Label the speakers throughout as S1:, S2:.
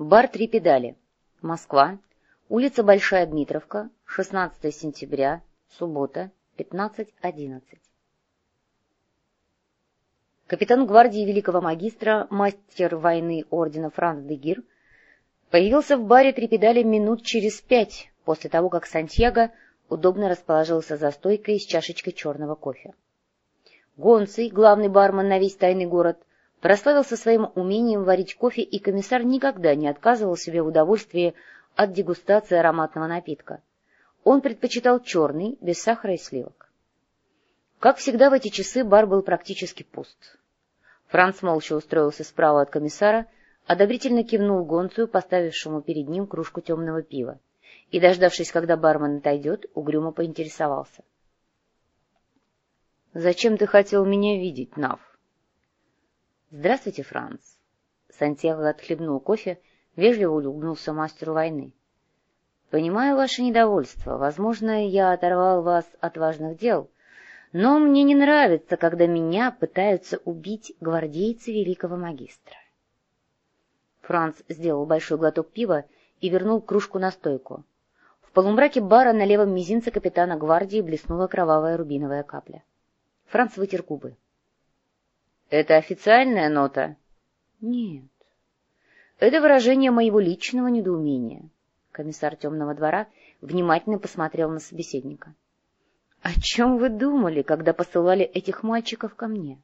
S1: Бар «Три педали». Москва. Улица Большая Дмитровка. 16 сентября. Суббота. 15.11. Капитан гвардии великого магистра, мастер войны ордена Франц де Гир, появился в баре «Три педали» минут через пять после того, как Сантьяго удобно расположился за стойкой с чашечкой черного кофе. Гонций, главный бармен на весь тайный город, прославился своим умением варить кофе, и комиссар никогда не отказывал себе в удовольствии от дегустации ароматного напитка. Он предпочитал черный, без сахара и сливок. Как всегда в эти часы бар был практически пуст. Франц молча устроился справа от комиссара, одобрительно кивнул гонцию, поставившему перед ним кружку темного пива, и, дождавшись, когда бармен отойдет, угрюмо поинтересовался. — Зачем ты хотел меня видеть, Нав? «Здравствуйте, Франц!» Сантьяго отхлебнул кофе, вежливо улыбнулся мастеру войны. «Понимаю ваше недовольство. Возможно, я оторвал вас от важных дел, но мне не нравится, когда меня пытаются убить гвардейцы великого магистра». Франц сделал большой глоток пива и вернул кружку на стойку. В полумраке бара на левом мизинце капитана гвардии блеснула кровавая рубиновая капля. Франц вытер губы. Это официальная нота? Нет. Это выражение моего личного недоумения. Комиссар темного двора внимательно посмотрел на собеседника. О чем вы думали, когда посылали этих мальчиков ко мне?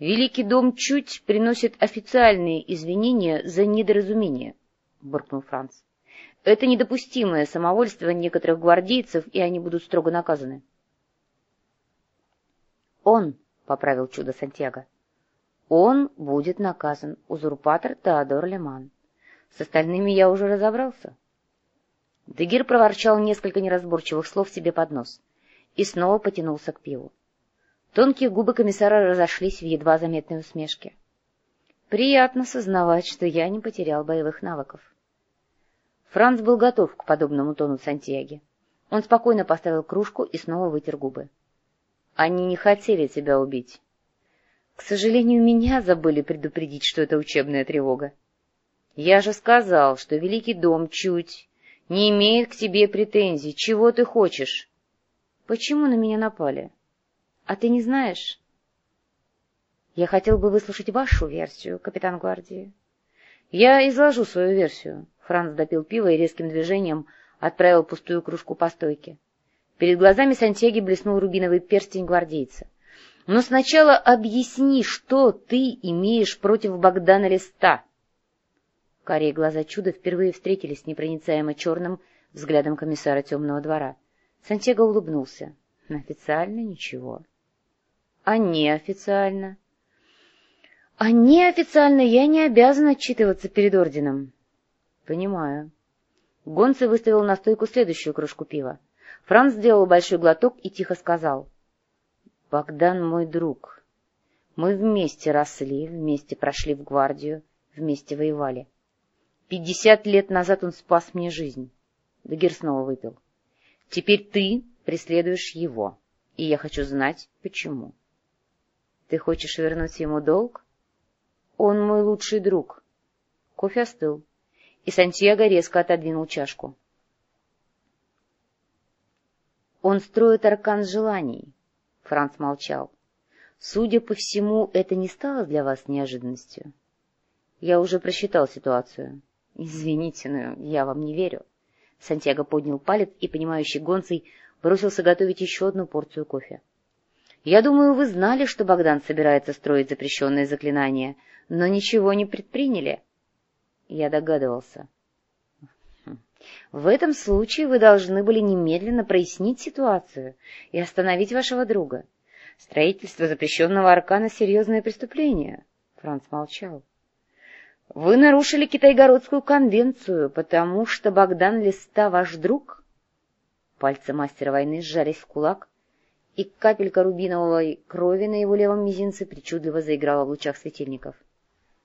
S1: Великий дом чуть приносит официальные извинения за недоразумение, буркнул Франц. Это недопустимое самовольство некоторых гвардейцев, и они будут строго наказаны. Он — поправил чудо Сантьяго. «Он будет наказан, узурпатор Теодор Леман. С остальными я уже разобрался». Дегир проворчал несколько неразборчивых слов себе под нос и снова потянулся к пиву. Тонкие губы комиссара разошлись в едва заметной усмешке. «Приятно сознавать, что я не потерял боевых навыков». Франц был готов к подобному тону Сантьяги. Он спокойно поставил кружку и снова вытер губы. Они не хотели тебя убить. К сожалению, меня забыли предупредить, что это учебная тревога. Я же сказал, что Великий дом чуть не имеет к тебе претензий. Чего ты хочешь? Почему на меня напали? А ты не знаешь? Я хотел бы выслушать вашу версию, капитан гвардии. Я изложу свою версию. Франц допил пиво и резким движением отправил пустую кружку по стойке. Перед глазами Сантьяги блеснул рубиновый перстень гвардейца. «Но сначала объясни, что ты имеешь против Богдана Листа?» Карие глаза чуда впервые встретились с непроницаемо черным взглядом комиссара темного двора. Сантьяго улыбнулся. «Официально ничего». «А неофициально?» «А неофициально я не обязан отчитываться перед орденом». «Понимаю». Гонце выставил на стойку следующую кружку пива. Франц сделал большой глоток и тихо сказал. — Богдан мой друг. Мы вместе росли, вместе прошли в гвардию, вместе воевали. Пятьдесят лет назад он спас мне жизнь. Дагир снова выпил. Теперь ты преследуешь его, и я хочу знать, почему. Ты хочешь вернуть ему долг? Он мой лучший друг. Кофе остыл, и Сантьяго резко отодвинул чашку. Он строит аркан желаний. Франц молчал. Судя по всему, это не стало для вас неожиданностью. Я уже просчитал ситуацию. Извините, но я вам не верю. Сантьяго поднял палец и, понимающий гонцей, бросился готовить еще одну порцию кофе. Я думаю, вы знали, что Богдан собирается строить запрещенные заклинания, но ничего не предприняли. Я догадывался. В этом случае вы должны были немедленно прояснить ситуацию и остановить вашего друга. Строительство запрещенного аркана — серьезное преступление. Франц молчал. Вы нарушили Китайгородскую конвенцию, потому что Богдан Листа ваш друг? Пальцы мастера войны сжались в кулак, и капелька рубиновой крови на его левом мизинце причудливо заиграла в лучах светильников.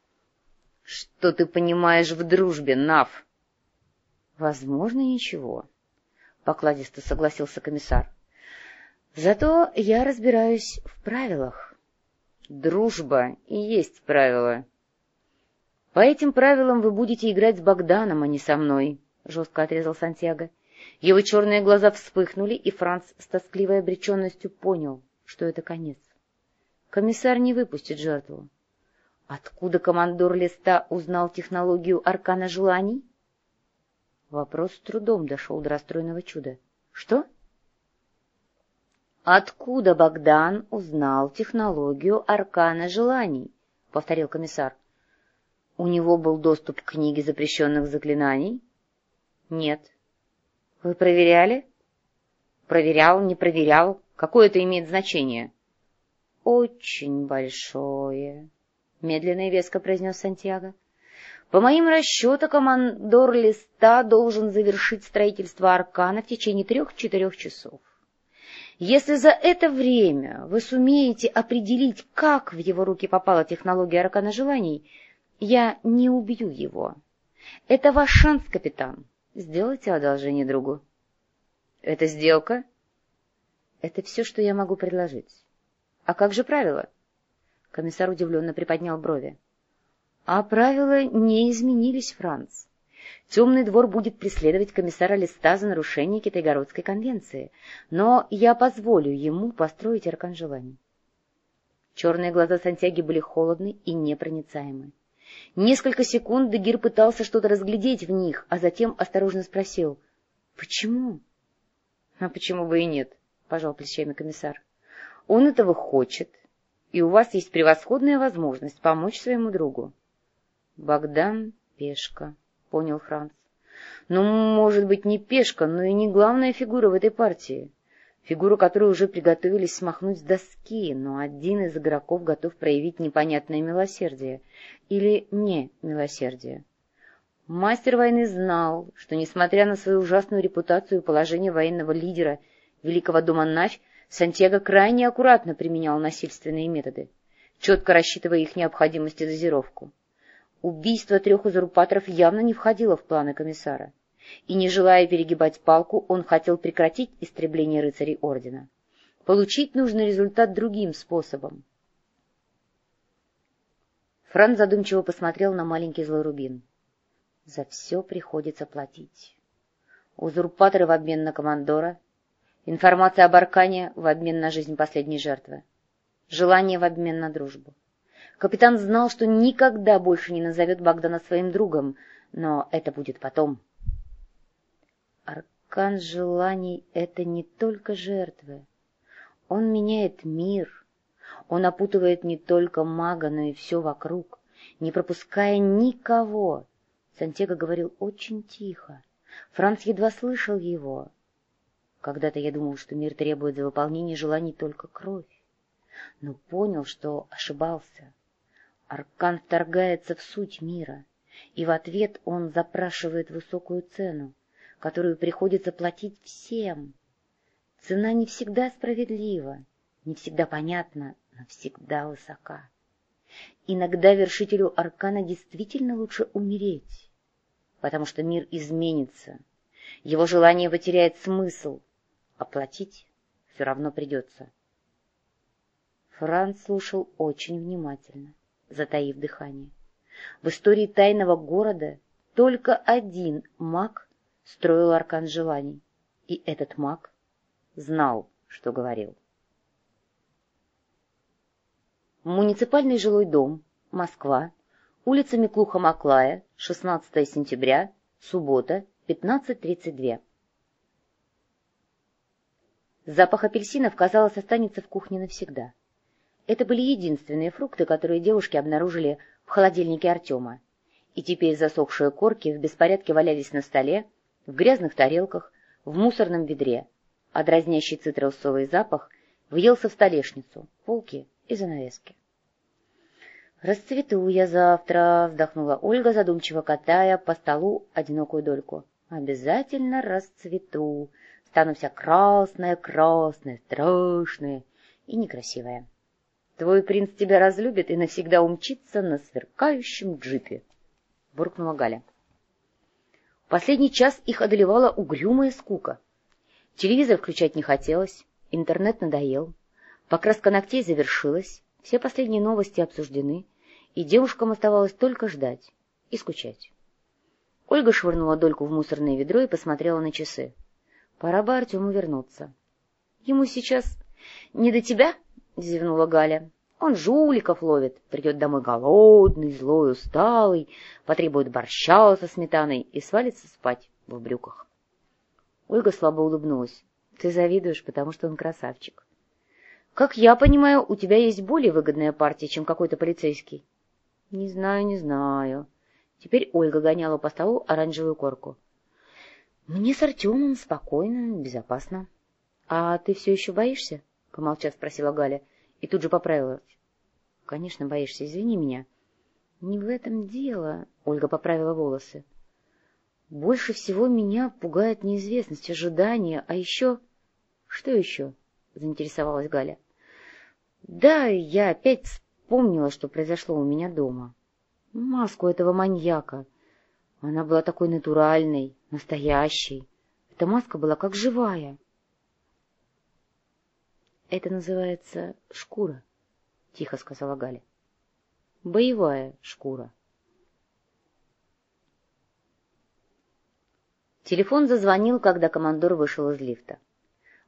S1: — Что ты понимаешь в дружбе, Нав? — Возможно, ничего, — покладисто согласился комиссар. — Зато я разбираюсь в правилах. — Дружба и есть правила. По этим правилам вы будете играть с Богданом, а не со мной, — жестко отрезал Сантьяго. Его черные глаза вспыхнули, и Франц с тоскливой обреченностью понял, что это конец. Комиссар не выпустит жертву. Откуда командор Листа узнал технологию аркана желаний? Вопрос с трудом дошел до расстроенного чуда. Что? Откуда Богдан узнал технологию аркана желаний? — повторил комиссар. — У него был доступ к книге запрещенных заклинаний? — Нет. — Вы проверяли? — Проверял, не проверял. Какое это имеет значение? — Очень большое, — медленно и веско произнес Сантьяго. — По моим расчетам, командор Листа должен завершить строительство Аркана в течение трех-четырех часов. Если за это время вы сумеете определить, как в его руки попала технология аркана желаний, я не убью его. Это ваш шанс, капитан. Сделайте одолжение другу. Это сделка? Это все, что я могу предложить. А как же правила? Комиссар удивленно приподнял брови. А правила не изменились, Франц. Темный двор будет преследовать комиссара Листа за нарушение Китайгородской конвенции, но я позволю ему построить аркан. Черные глаза Сантьяги были холодны и непроницаемы. Несколько секунд Дегир пытался что-то разглядеть в них, а затем осторожно спросил. — Почему? — А почему бы и нет, — пожал плечами комиссар. — Он этого хочет, и у вас есть превосходная возможность помочь своему другу. Богдан — пешка. — понял Франц. «Ну, может быть, не пешка, но и не главная фигура в этой партии. Фигуру, которую уже приготовились смахнуть с доски, но один из игроков готов проявить непонятное милосердие. Или не милосердие. Мастер войны знал, что, несмотря на свою ужасную репутацию и положение военного лидера Великого дома Навь, Сантьяго крайне аккуратно применял насильственные методы, четко рассчитывая их необходимость и дозировку. Убийство трех узурпаторов явно не входило в планы комиссара, и, не желая перегибать палку, он хотел прекратить истребление рыцарей Ордена. Получить нужный результат другим способом. Франц задумчиво посмотрел на маленький злой рубин. За все приходится платить. Узурпаторы в обмен на командора, информация об Аркане в обмен на жизнь последней жертвы, желание в обмен на дружбу. Капитан знал, что никогда больше не назовет Богдана своим другом, но это будет потом. Аркан желаний — это не только жертвы. Он меняет мир. Он опутывает не только мага, но и все вокруг, не пропуская никого. Сантьяго говорил очень тихо. Франц едва слышал его. Когда-то я думал, что мир требует за выполнение желаний только кровь, но понял, что ошибался. Аркан вторгается в суть мира, и в ответ он запрашивает высокую цену, которую приходится платить всем. Цена не всегда справедлива, не всегда понятна, но всегда высока. Иногда вершителю Аркана действительно лучше умереть, потому что мир изменится, его желание потеряет смысл, а платить все равно придется. Франц слушал очень внимательно затаив дыхание. В истории тайного города только один маг строил аркан желаний, и этот маг знал, что говорил. Муниципальный жилой дом, Москва, улица Миклуха-Маклая, 16 сентября, суббота, 15.32. Запах апельсинов, казалось, останется в кухне навсегда. Это были единственные фрукты, которые девушки обнаружили в холодильнике Артема. И теперь засохшие корки в беспорядке валялись на столе, в грязных тарелках, в мусорном ведре, а дразнящий цитрусовый запах въелся в столешницу, полки и занавески. «Расцвету я завтра», — вздохнула Ольга, задумчиво катая по столу одинокую дольку. «Обязательно расцвету. Стану вся красная, красная, страшная и некрасивая». Твой принц тебя разлюбит и навсегда умчится на сверкающем джипе, — буркнула Галя. В последний час их одолевала угрюмая скука. Телевизор включать не хотелось, интернет надоел, покраска ногтей завершилась, все последние новости обсуждены, и девушкам оставалось только ждать. и скучать. Ольга швырнула дольку в мусорное ведро и посмотрела на часы. Пора бы Артему вернуться. — Ему сейчас не до тебя? — зевнула Галя. — Он жуликов ловит, придет домой голодный, злой, усталый, потребует борща со сметаной и свалится спать в брюках. Ольга слабо улыбнулась. — Ты завидуешь, потому что он красавчик. — Как я понимаю, у тебя есть более выгодная партия, чем какой-то полицейский. — Не знаю, не знаю. Теперь Ольга гоняла по столу оранжевую корку. — Мне с Артемом спокойно, безопасно. — А ты все еще боишься? — помолчав, спросила Галя и тут же поправилась. — Конечно, боишься, извини меня. — Не в этом дело, — Ольга поправила волосы. — Больше всего меня пугает неизвестность, ожидание, а еще... — Что еще? — заинтересовалась Галя. — Да, я опять вспомнила, что произошло у меня дома. — маску этого маньяка. Она была такой натуральной, настоящей. Эта маска была как живая. — Это называется шкура, — тихо сказала Галя. — Боевая шкура. Телефон зазвонил, когда командор вышел из лифта.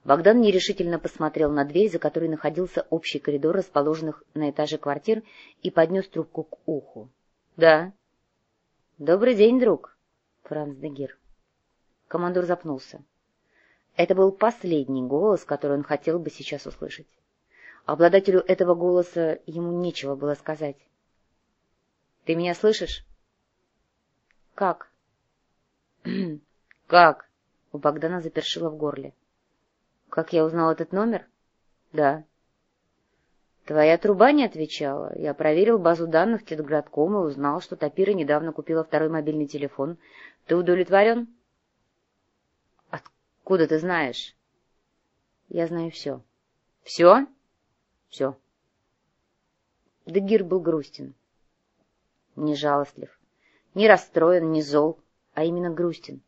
S1: Богдан нерешительно посмотрел на дверь, за которой находился общий коридор расположенных на этаже квартир, и поднес трубку к уху. Да. Добрый день, друг, Франц Дегир. Командор запнулся. Это был последний голос, который он хотел бы сейчас услышать. Обладателю этого голоса ему нечего было сказать. — Ты меня слышишь? — Как? — Как? — у Богдана запершило в горле. — Как я узнал этот номер? — Да. Твоя труба не отвечала. Я проверил базу данных Тетградком и узнал, что Тапира недавно купила второй мобильный телефон. Ты удовлетворен? Откуда ты знаешь? Я знаю все. Все? Все. Дегир был грустен. Не жалостлив, не расстроен, не зол, а именно грустен.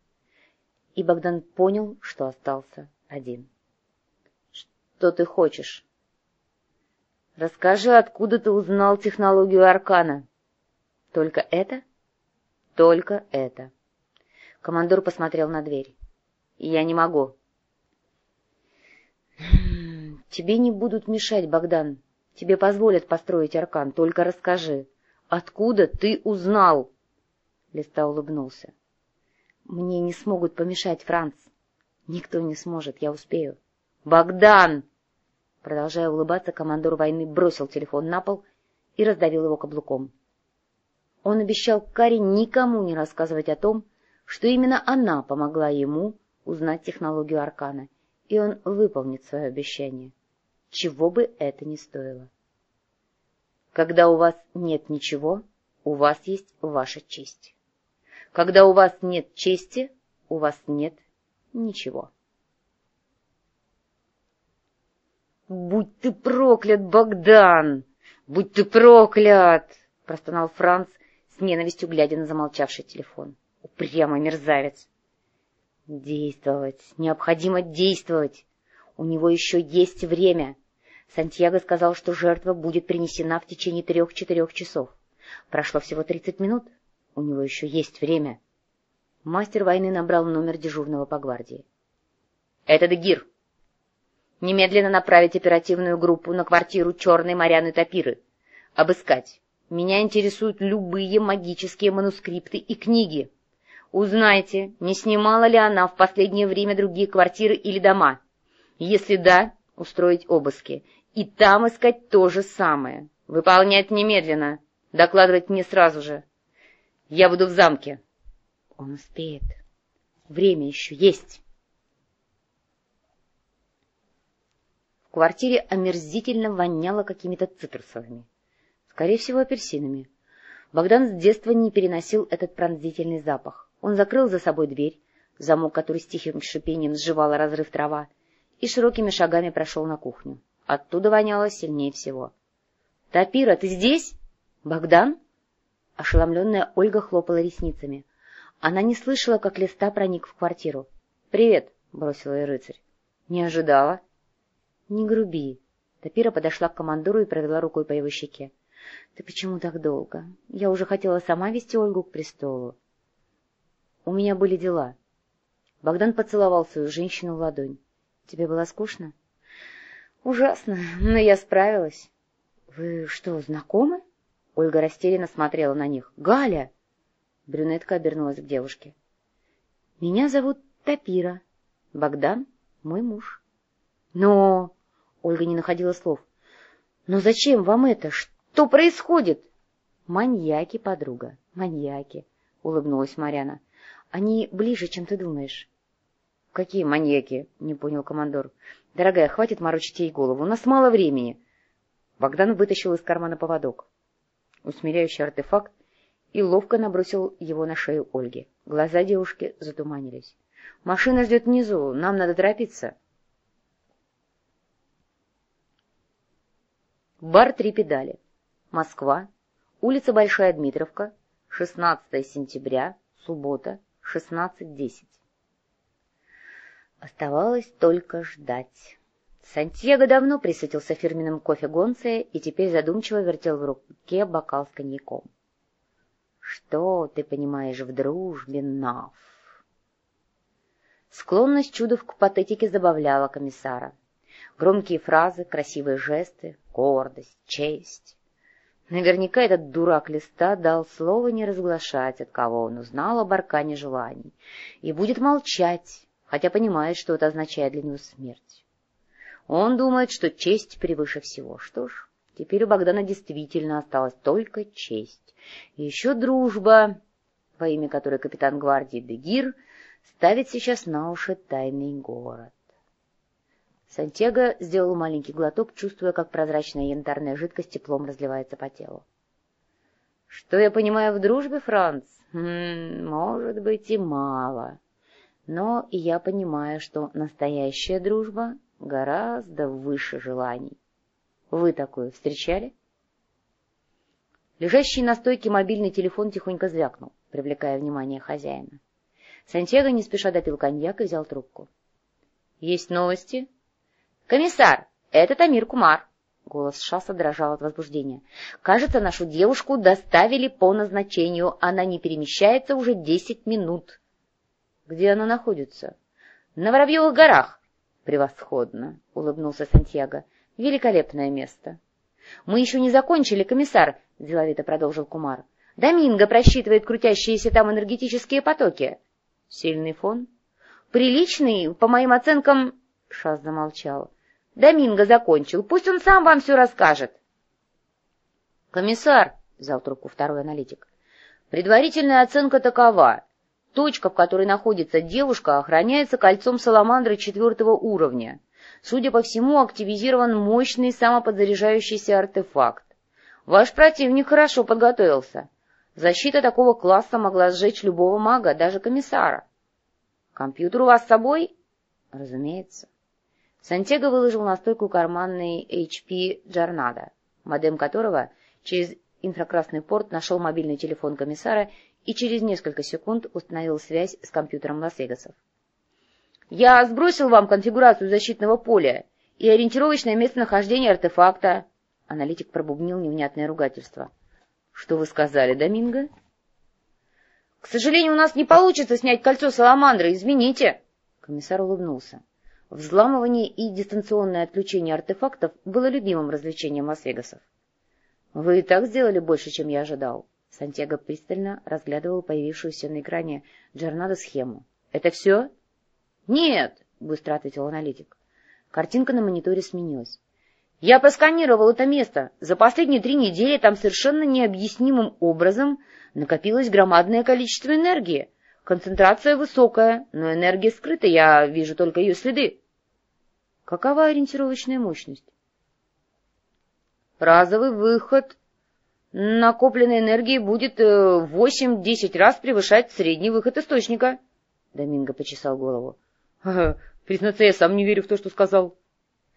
S1: И Богдан понял, что остался один. — Что ты хочешь? Расскажи, откуда ты узнал технологию Аркана? Только это? Только это. Командор посмотрел на дверь. Я не могу. Тебе не будут мешать, Богдан. Тебе позволят построить Аркан. Только расскажи, откуда ты узнал? Листа улыбнулся. Мне не смогут помешать, Франц. Никто не сможет, я успею. Богдан! Продолжая улыбаться, командор войны бросил телефон на пол и раздавил его каблуком. Он обещал Каре никому не рассказывать о том, что именно она помогла ему узнать технологию Аркана, и он выполнит свое обещание, чего бы это ни стоило. Когда у вас нет ничего, у вас есть ваша честь. Когда у вас нет чести, у вас нет ничего. «Будь ты проклят, Богдан! Будь ты проклят!» — простонал Франц с ненавистью, глядя на замолчавший телефон. «Упрямый мерзавец!» «Действовать! Необходимо действовать! У него еще есть время!» Сантьяго сказал, что жертва будет принесена в течение трех-четырех часов. Прошло всего тридцать минут. У него еще есть время. Мастер войны набрал номер дежурного по гвардии. — Это Дегир. Немедленно направить оперативную группу на квартиру черной Марианы Тапиры. Обыскать. Меня интересуют любые магические манускрипты и книги. Узнайте, не снимала ли она в последнее время другие квартиры или дома. Если да, устроить обыски. И там искать то же самое. Выполнять немедленно. Докладывать мне сразу же. Я буду в замке. Он успеет. Время еще есть. В квартире омерзительно воняло какими-то цитрусовыми. Скорее всего, апельсинами. Богдан с детства не переносил этот пронзительный запах. Он закрыл за собой дверь, замок, который с тихим шипением сживала разрыв трава, и широкими шагами прошел на кухню. Оттуда воняло сильнее всего. — Тапира, ты здесь? — Богдан? Ошеломленная Ольга хлопала ресницами. Она не слышала, как листа проник в квартиру. — Привет, — бросила ей рыцарь. — Не ожидала. — Не груби. Тапира подошла к командору и провела рукой по его щеке. — Ты почему так долго? Я уже хотела сама вести Ольгу к престолу. — У меня были дела. Богдан поцеловал свою женщину в ладонь. — Тебе было скучно? — Ужасно, но я справилась. — Вы что, знакомы? Ольга растерянно смотрела на них. — Галя! Брюнетка обернулась к девушке. — Меня зовут Тапира. Богдан — мой муж. — Но... Ольга не находила слов. — Но зачем вам это? Что происходит? — Маньяки, подруга, маньяки, — улыбнулась Марьяна. — Они ближе, чем ты думаешь. — Какие маньяки? — не понял командор. — Дорогая, хватит морочить ей голову, у нас мало времени. Богдан вытащил из кармана поводок. Усмиряющий артефакт и ловко набросил его на шею Ольги. Глаза девушки затуманились. — Машина ждет внизу, нам надо торопиться. Бар «Три педали». Москва. Улица Большая Дмитровка. 16 сентября. Суббота. 16.10. Оставалось только ждать. Сантьяго давно присытился фирменным кофе Гонция и теперь задумчиво вертел в руке бокал с коньяком. Что ты понимаешь в дружбе, Нав? Склонность чудов к патетике забавляла комиссара. Громкие фразы, красивые жесты, гордость, честь. Наверняка этот дурак листа дал слово не разглашать, от кого он узнал об аркане желаний, и будет молчать, хотя понимает, что это означает для него смерть. Он думает, что честь превыше всего. Что ж, теперь у Богдана действительно осталась только честь. И еще дружба, во имя которой капитан гвардии Дегир ставит сейчас на уши тайный город. Сантьяго сделал маленький глоток, чувствуя, как прозрачная янтарная жидкость теплом разливается по телу. — Что я понимаю в дружбе, Франц? Хм, может быть и мало. Но я понимаю, что настоящая дружба гораздо выше желаний. Вы такое встречали? Лежащий на стойке мобильный телефон тихонько звякнул, привлекая внимание хозяина. Сантьяго не спеша допил коньяк и взял трубку. — Есть новости? — «Комиссар, это Тамир Кумар!» Голос Шаса дрожал от возбуждения. «Кажется, нашу девушку доставили по назначению. Она не перемещается уже десять минут». «Где она находится?» «На Воробьевых горах». «Превосходно!» — улыбнулся Сантьяго. «Великолепное место». «Мы еще не закончили, комиссар», — деловито продолжил Кумар. «Доминго просчитывает крутящиеся там энергетические потоки». «Сильный фон?» «Приличный, по моим оценкам...» Шас замолчал. Доминго закончил. Пусть он сам вам все расскажет. Комиссар, взял трубку второй аналитик, предварительная оценка такова. Точка, в которой находится девушка, охраняется кольцом саламандры четвертого уровня. Судя по всему, активизирован мощный самоподзаряжающийся артефакт. Ваш противник хорошо подготовился. Защита такого класса могла сжечь любого мага, даже комиссара. Компьютер у вас с собой? Разумеется. Сантьяго выложил на стойку карманный HP Джарнадо, модем которого через инфракрасный порт нашел мобильный телефон комиссара и через несколько секунд установил связь с компьютером Лас-Вегасов. «Я сбросил вам конфигурацию защитного поля и ориентировочное местонахождение артефакта». Аналитик пробубнил невнятное ругательство. «Что вы сказали, Доминго?» «К сожалению, у нас не получится снять кольцо Саламандры, извините». Комиссар улыбнулся. Взламывание и дистанционное отключение артефактов было любимым развлечением Лас-Вегасов. — Вы и так сделали больше, чем я ожидал. Сантьяго пристально разглядывал появившуюся на экране Джернадо схему. — Это все? — Нет, — быстро ответил аналитик. Картинка на мониторе сменилась. — Я просканировал это место. За последние три недели там совершенно необъяснимым образом накопилось громадное количество энергии. Концентрация высокая, но энергия скрыта, я вижу только ее следы. Какова ориентировочная мощность? Разовый выход накопленной энергии будет 8-10 э, раз превышать средний выход источника. Доминго почесал голову. — Признаться, я сам не верю в то, что сказал.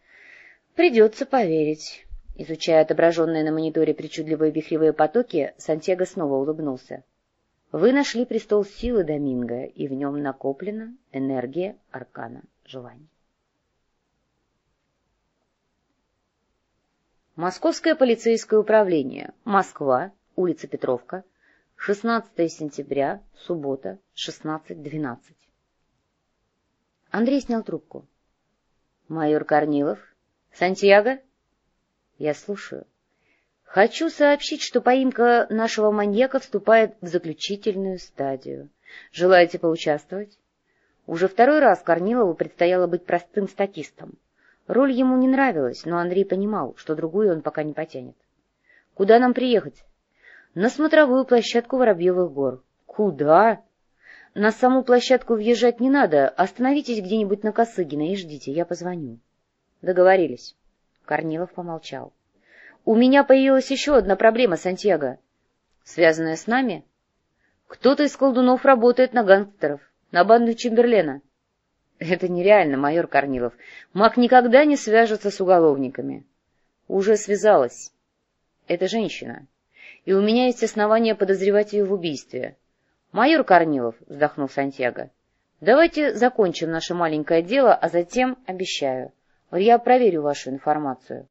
S1: — Придется поверить. Изучая отображенные на мониторе причудливые вихревые потоки, Сантьяго снова улыбнулся. — Вы нашли престол силы Доминго, и в нем накоплена энергия аркана желаний. Московское полицейское управление. Москва, улица Петровка, 16 сентября, суббота, 16.12. Андрей снял трубку. «Майор Корнилов? Сантьяго?» «Я слушаю. Хочу сообщить, что поимка нашего маньяка вступает в заключительную стадию. Желаете поучаствовать?» Уже второй раз Корнилову предстояло быть простым статистом. Роль ему не нравилась, но Андрей понимал, что другую он пока не потянет. «Куда нам приехать?» «На смотровую площадку Воробьевых гор». «Куда?» «На саму площадку въезжать не надо. Остановитесь где-нибудь на Косыгина и ждите, я позвоню». «Договорились». Корнилов помолчал. «У меня появилась еще одна проблема, Сантьяго. Связанная с нами?» «Кто-то из колдунов работает на гангстеров, на банду Чемберлена». Это нереально, майор Корнилов. Маг никогда не свяжется с уголовниками. Уже связалась. Это женщина. И у меня есть основания подозревать ее в убийстве. Майор Корнилов, вздохнул Сантьяго, давайте закончим наше маленькое дело, а затем, обещаю, я проверю вашу информацию.